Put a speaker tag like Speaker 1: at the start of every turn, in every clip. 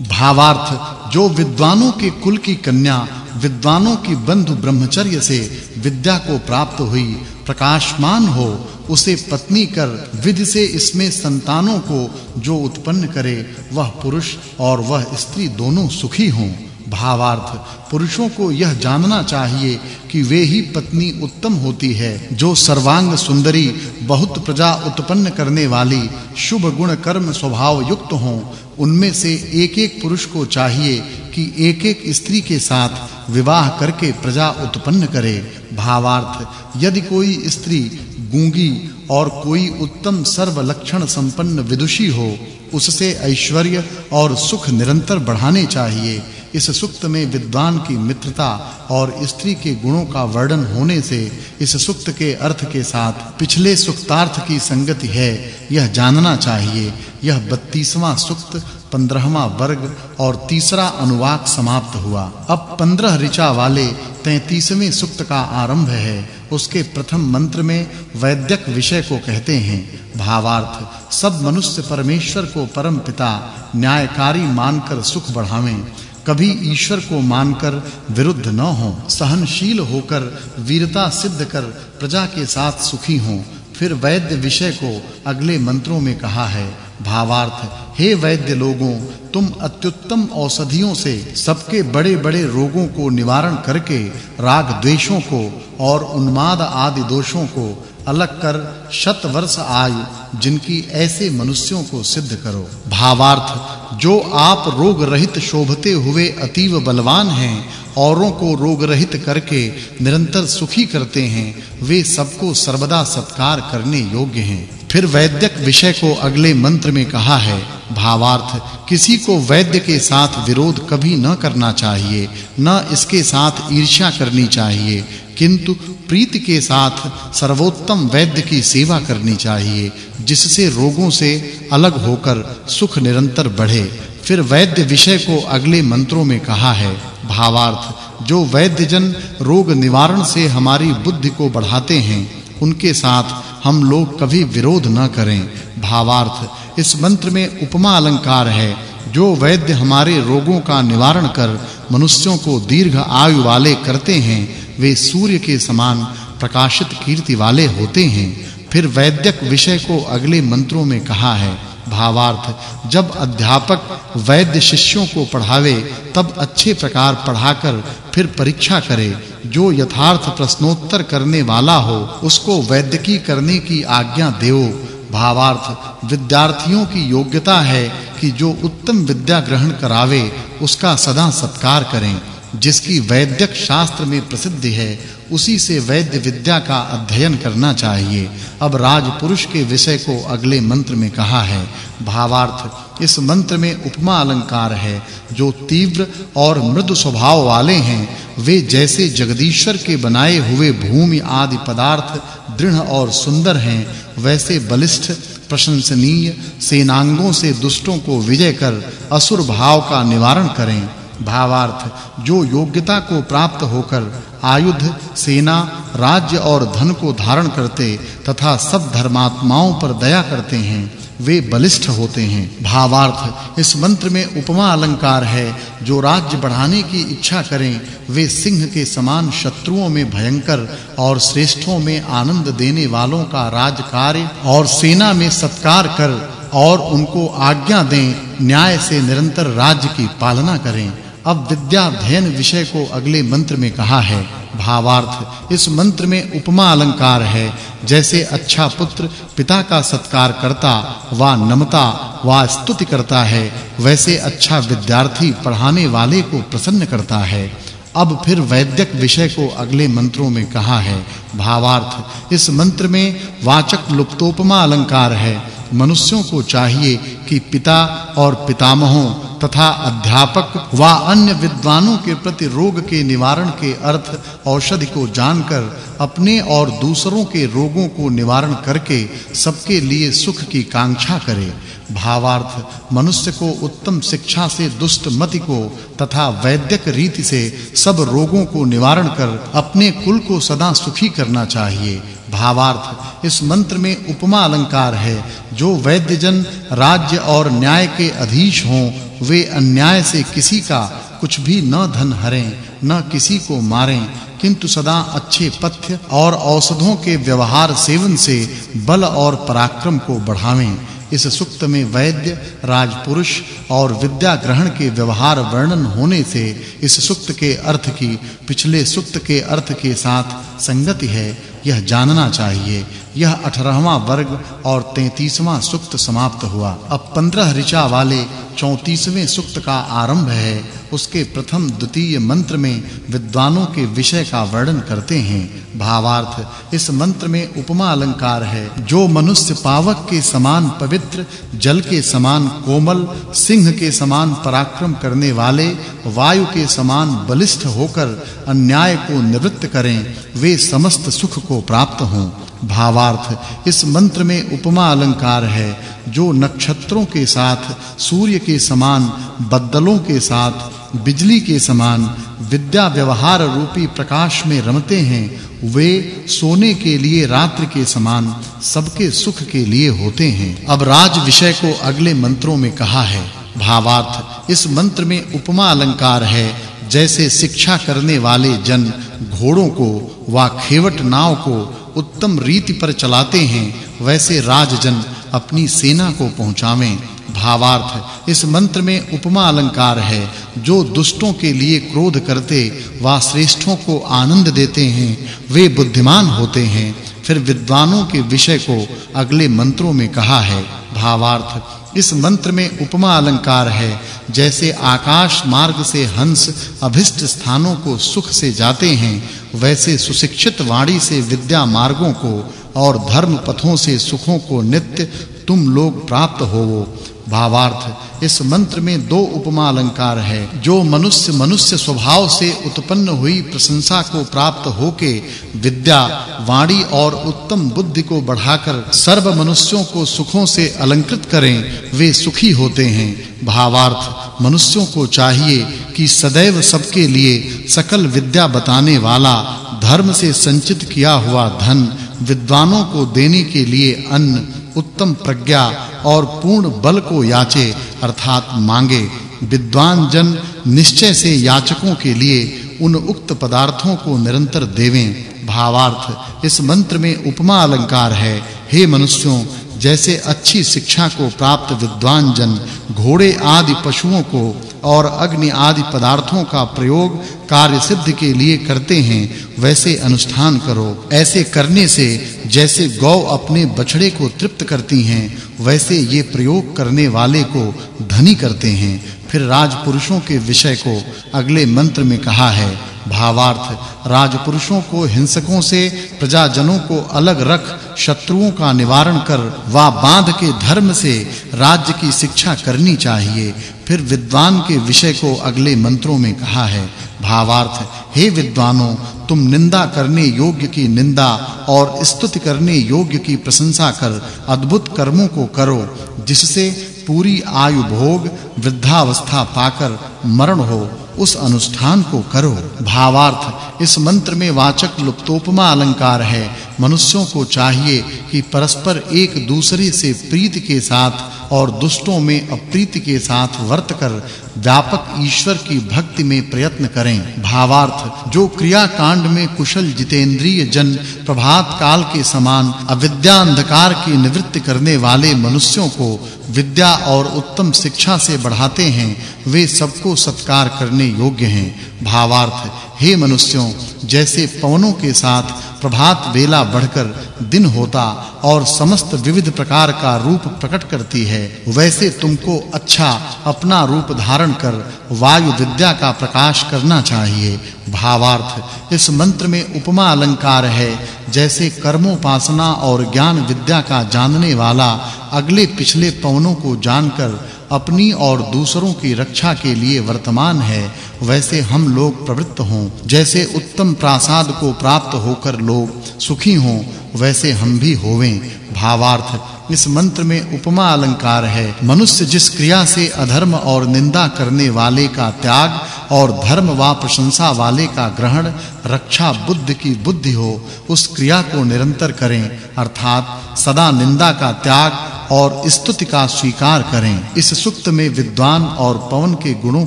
Speaker 1: भावार्थ, जो विद्वानों के कुल की कन्या, विद्वानों की बंधु ब्रह्मचर्य से विद्या को प्राप्त हुई, प्रकाशमान हो, उसे पत्नी कर विधि से इसमें संतानों को जो उत्पन्न करे, वह पुरुष और वह स्त्री दोनों सुखी हों। भावार्थ। पुरुषों को यह जानना चाहिए कि वे ही पत्नी उत्तम होती है, जो सर्वांग सुंदरी, बहुत प्रजा उत्पन्न करने वाली, शुभ गुण कर्म स्वभाव युक्त हों। उनमें से एक-एक पुरुष को चाहिए कि एक-एक स्त्री के साथ विवाह करके प्रजा उत्पन्न करे। भावार्थ, यदि कोई स्त्री गूँगी और कोई उत्तम सर्व लक्षण संपन्न विदुषी हो उससे ऐश्वर्य और सुख निरंतर बढ़ाने चाहिए। इस सुक्त में विद्वान की मित्रता और स्त्री के गुणों का वर्णन होने से इस सुक्त के अर्थ के साथ पिछले सुक्तार्थ की संगति है। यह जानना चाहिए, यह 32वां सुक्त 15वां वर्ग और तीसरा अनुवाक समाप्त हुआ। अब 15 ऋचा वाले 33वें सुक्त का आरंभ है। उसके प्रथम मंत्र में वैद्यक विषय को कहते हैं। भावार्थ, सब मनुष्य परमेश्वर को परम पिता, न्यायकारी मानकर सुख बढ़ावें। कभी ईश्वर को मानकर विरुद्ध न हो, सहनशील होकर वीरता सिद्ध कर प्रजा के साथ सुखी हों। फिर वैद्य विषय को अगले मंत्रों में कहा है, भावार्थ, हे वैद्य लोगों, तुम अत्युत्तम औषधियों से सबके बड़े-बड़े रोगों को निवारण करके, राग द्वेषों को और उन्माद आदि दोषों को अलग कर शत वर्ष आयु जिनकी ऐसे मनुष्यों को सिद्ध करो। भावार्थ, जो आप रोग रहित शोभते हुए अतीव बलवान हैं, औरों को रोग रहित करके निरंतर सुखी करते हैं, वे सबको सर्वदा सत्कार करने योग्य हैं। फिर वैद्यक विषय को अगले मंत्र में कहा है, भावार्थ, किसी को वैद्य के साथ विरोध कभी न करना चाहिए, न इसके साथ ईर्ष्या करनी चाहिए, किंतु प्रीति के साथ सर्वोत्तम वैद्य की सेवा करनी चाहिए, जिससे रोगों से अलग होकर सुख निरंतर बढ़े। फिर वैद्य विषय को अगले मंत्रों में कहा है, भावार्थ, जो वैद्य जन रोग निवारण से हमारी बुद्धि को बढ़ाते हैं, उनके साथ हम लोग कभी विरोध न करें। भावार्थ, इस मंत्र में उपमा अलंकार है, जो वैद्य हमारे रोगों का निवारण कर मनुष्यों को दीर्घ आयु वाले करते हैं वे सूर्य के समान प्रकाशित कीर्ति वाले होते हैं। फिर वैद्यक विषय को अगले मंत्रों में कहा है, भावार्थ, जब अध्यापक वैद्य शिष्यों को पढ़ावे, तब अच्छे प्रकार पढ़ाकर फिर परीक्षा करे। जो यथार्थ प्रश्नोत्तर करने वाला हो, उसको वैद्यकी करने की आज्ञा देओ। भावार्थ, विद्यार्थियों की योग्यता है कि जो उत्तम विद्या ग्रहण करावे, उसका सदा सत्कार करें। जिसकी वैद्यक शास्त्र में प्रसिद्धि है, उसी से वैद्य विद्या का अध्ययन करना चाहिए। अब राजपुरुष के विषय को अगले मंत्र में कहा है। भावार्थ, इस मंत्र में उपमा अलंकार है। जो तीव्र और मृदु स्वभाव वाले हैं, वे जैसे जगदीश्वर के बनाए हुए भूमि आदि पदार्थ दृढ़ और सुंदर हैं, वैसे बलिष्ठ, प्रशंसनीय, सेनांगों से दुष्टों को विजय कर असुर भाव का निवारण करें। भावार्थ, जो योग्यता को प्राप्त होकर आयुध, सेना, राज्य और धन को धारण करते तथा सब धर्मात्माओं पर दया करते हैं, वे बलिष्ठ होते हैं। भावार्थ, इस मंत्र में उपमा अलंकार है, जो राज्य बढ़ाने की इच्छा करें, वे सिंह के समान शत्रुओं में भयंकर और श्रेष्ठों में आनंद देने वालों का राज कार्य और सेना में सत्कार कर और उनको आज्ञा दें, न्याय से निरंतर राज्य की पालना करें। अब विद्या अध्ययन विषय को अगले मंत्र में कहा है, भावार्थ। इस मंत्र में उपमा अलंकार है, जैसे अच्छा पुत्र पिता का सत्कार करता, वा नमता, वा स्तुति करता है, वैसे अच्छा विद्यार्थी पढ़ाने वाले को प्रसन्न करता है। अब फिर वैद्यक विषय को अगले मंत्रों में कहा है, भावार्थ। इस मंत्र में वाचक् लुप्तोपमा अलंकार है, मनुष्यों को चाहिए कि पिता और पितामहों तथा अध्यापक व अन्य विद्वानों के प्रति रोग के निवारण के अर्थ औषधि को जानकर अपने और दूसरों के रोगों को निवारण करके सबके लिए सुख की कांक्षा करे। भावार्थ, मनुष्य को उत्तम शिक्षा से दुष्ट मति को तथा वैद्यक रीति से सब रोगों को निवारण कर अपने कुल को सदा सुखी करना चाहिए। भावार्थ। इस मंत्र में उपमा अलंकार है। जो वैद्य जन राज्य और न्याय के अधीश हों, वे अन्याय से किसी का कुछ भी न धन हरें, न किसी को मारें। किंतु सदा अच्छे पथ्य और औषधों के व्यवहार सेवन से बल और पराक्रम को बढ़ावें। इस सुक्त में वैद्य, राजपुरुष और विद्या ग्रहण के व्यवहार वर्णन होने से इस सुक्त के अर्थ की, पिछले सुक्त के अर्थ के साथ संगति है। यह जानना चाहिए। यह 18वां वर्ग और 33वां सुक्त समाप्त हुआ। अब 15 ऋचा वाले 34वें सुक्त का आरंभ है। उसके प्रथम द्वितीय मंत्र में विद्वानों के विषय का वर्णन करते हैं। भावार्थ, इस मंत्र में उपमा अलंकार है, जो मनुष्य पावक के समान पवित्र, जल के समान कोमल, सिंह के समान पराक्रम करने वाले, वायु के समान बलिष्ठ होकर अन्याय को निवृत्त करें, वे समस्त सुख को प्राप्त हों। भावार्थ। इस मंत्र में उपमा अलंकार है, जो नक्षत्रों के साथ, सूर्य के समान बदलों के साथ, बिजली के समान, विद्या व्यवहार रूपी प्रकाश में रमते हैं, वे सोने के लिए रात्रि के समान, सबके सुख के लिए होते हैं। अब राज विषय को अगले मंत्रों में कहा है। भावार्थ, इस मंत्र में उपमा अलंकार है, जैसे शिक्षा करने वाले जन घोड़ों को वा खेवट नाव को उत्तम रीति पर चलाते हैं, वैसे राजजन अपनी सेना को पहुंचावें। भावार्थ, इस मंत्र में उपमा अलंकार है, जो दुष्टों के लिए क्रोध करते, वा श्रेष्ठों को आनंद देते हैं, वे बुद्धिमान होते हैं। फिर विद्वानों के विषय को अगले मंत्रों में कहा है। भावार्थ, इस मंत्र में उपमा अलंकार है, जैसे आकाश मार्ग से हंस अभिष्ट स्थानों को सुख से जाते हैं वैसे सुशिक्षित वाणी से विद्या मार्गों को और धर्म पथों से सुखों को नित्य तुम लोग प्राप्त होवो। भावार्थ। इस मंत्र में दो उपमा अलंकार है, जो मनुष्य मनुष्य स्वभाव से उत्पन्न हुई प्रशंसा को प्राप्त होके विद्या, वाणी और उत्तम बुद्धि को बढ़ाकर सर्व मनुष्यों को सुखों से अलंकृत करें, वे सुखी होते हैं। भावार्थ, मनुष्यों को चाहिए कि सदैव सबके लिए सकल विद्या बताने वाला, धर्म से संचित किया हुआ धन, विद्वानों को देने के लिए अन्न, उत्तम प्रज्ञा और पूर्ण बल को याचे, अर्थात मांगे। विद्वान जन निश्चय से याचकों के लिए उन उक्त पदार्थों को निरंतर देवें। भावार्थ, इस मंत्र में उपमा अलंकार है। हे मनुष्यों, जैसे अच्छी शिक्षा को प्राप्त विद्वान जन घोड़े आदि पशुओं को और अग्नि आदि पदार्थों का प्रयोग कार्य सिद्ध के लिए करते हैं, वैसे अनुष्ठान करो। ऐसे करने से जैसे गौ अपने बछड़े को तृप्त करती हैं, वैसे ये प्रयोग करने वाले को धनी करते हैं। फिर राजपुरुषों के विषय को अगले मंत्र में कहा है, भावार्थ, राजपुरुषों को हिंसकों से, प्रजाजनों को अलग रख, शत्रुओं का निवारण कर, वा बाँध के धर्म से राज्य की शिक्षा करनी चाहिए। फिर विद्वान के विषय को अगले मंत्रों में कहा है, भावार्थ, हे विद्वानों, तुम निंदा करने योग्य की निंदा और स्तुति करने योग्य की प्रशंसा कर, अद्भुत कर्मों को करो, जिससे पूरी आयु भोग, वृद्धावस्था पाकर मरण हो, उस अनुष्ठान को करो। भावार्थ, इस मंत्र में वाचक् लुप्तोपमा अलंकार है। मनुष्यों को चाहिए कि परस्पर एक दूसरे से प्रीति के साथ और दुष्टों में अप्रीति के साथ वर्त कर व्यापक ईश्वर की भक्ति में प्रयत्न करें। भावार्थ, जो क्रिया कांड में कुशल जितेंद्रिय जन प्रभात काल के समान अविद्या अंधकार की निवृत्ति करने वाले मनुष्यों को विद्या और उत्तम शिक्षा से बढ़ाते हैं, वे सबको सत्कार करने योग्य हैं। भावार्थ, हे मनुष्यों, जैसे पवनों के साथ प्रभात वेला बढ़कर दिन होता और समस्त विविध प्रकार का रूप प्रकट करती है। वैसे तुमको अच्छा अपना रूप धारण कर वायु विद्या का प्रकाश करना चाहिए। भावार्थ, इस मंत्र में उपमा अलंकार है। जैसे कर्मोपासना और ज्ञान विद्या का जानने वाला अगले पिछले पवनों को जानकर अपनी और दूसरों की रक्षा के लिए वर्तमान है, वैसे हम लोग प्रवृत्त हों। जैसे उत्तम प्रासाद को प्राप्त होकर लोग सुखी हों, वैसे हम भी होवें। भावार्थ इस मंत्र में उपमा अलंकार है। मनुष्य जिस क्रिया से अधर्म और निंदा करने वाले का त्याग और धर्म व प्रशंसा वाले का ग्रहण, रक्षा बुद्ध की बुद्धि हो, उस क्रिया को निरंतर करें, अर्थात सदा निंदा का त्याग और स्तुति का स्वीकार करें। इस सुक्त में विद्वान और पवन के गुणों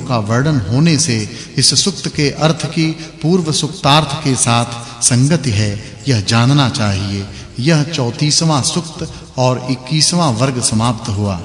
Speaker 1: का वर्णन होने से इस सुक्त के अर्थ की पूर्व सुक्तार्थ के साथ संगति है। यह जानना चाहिए। यह 34वां सुक्त और 21वां वर्ग समाप्त हुआ।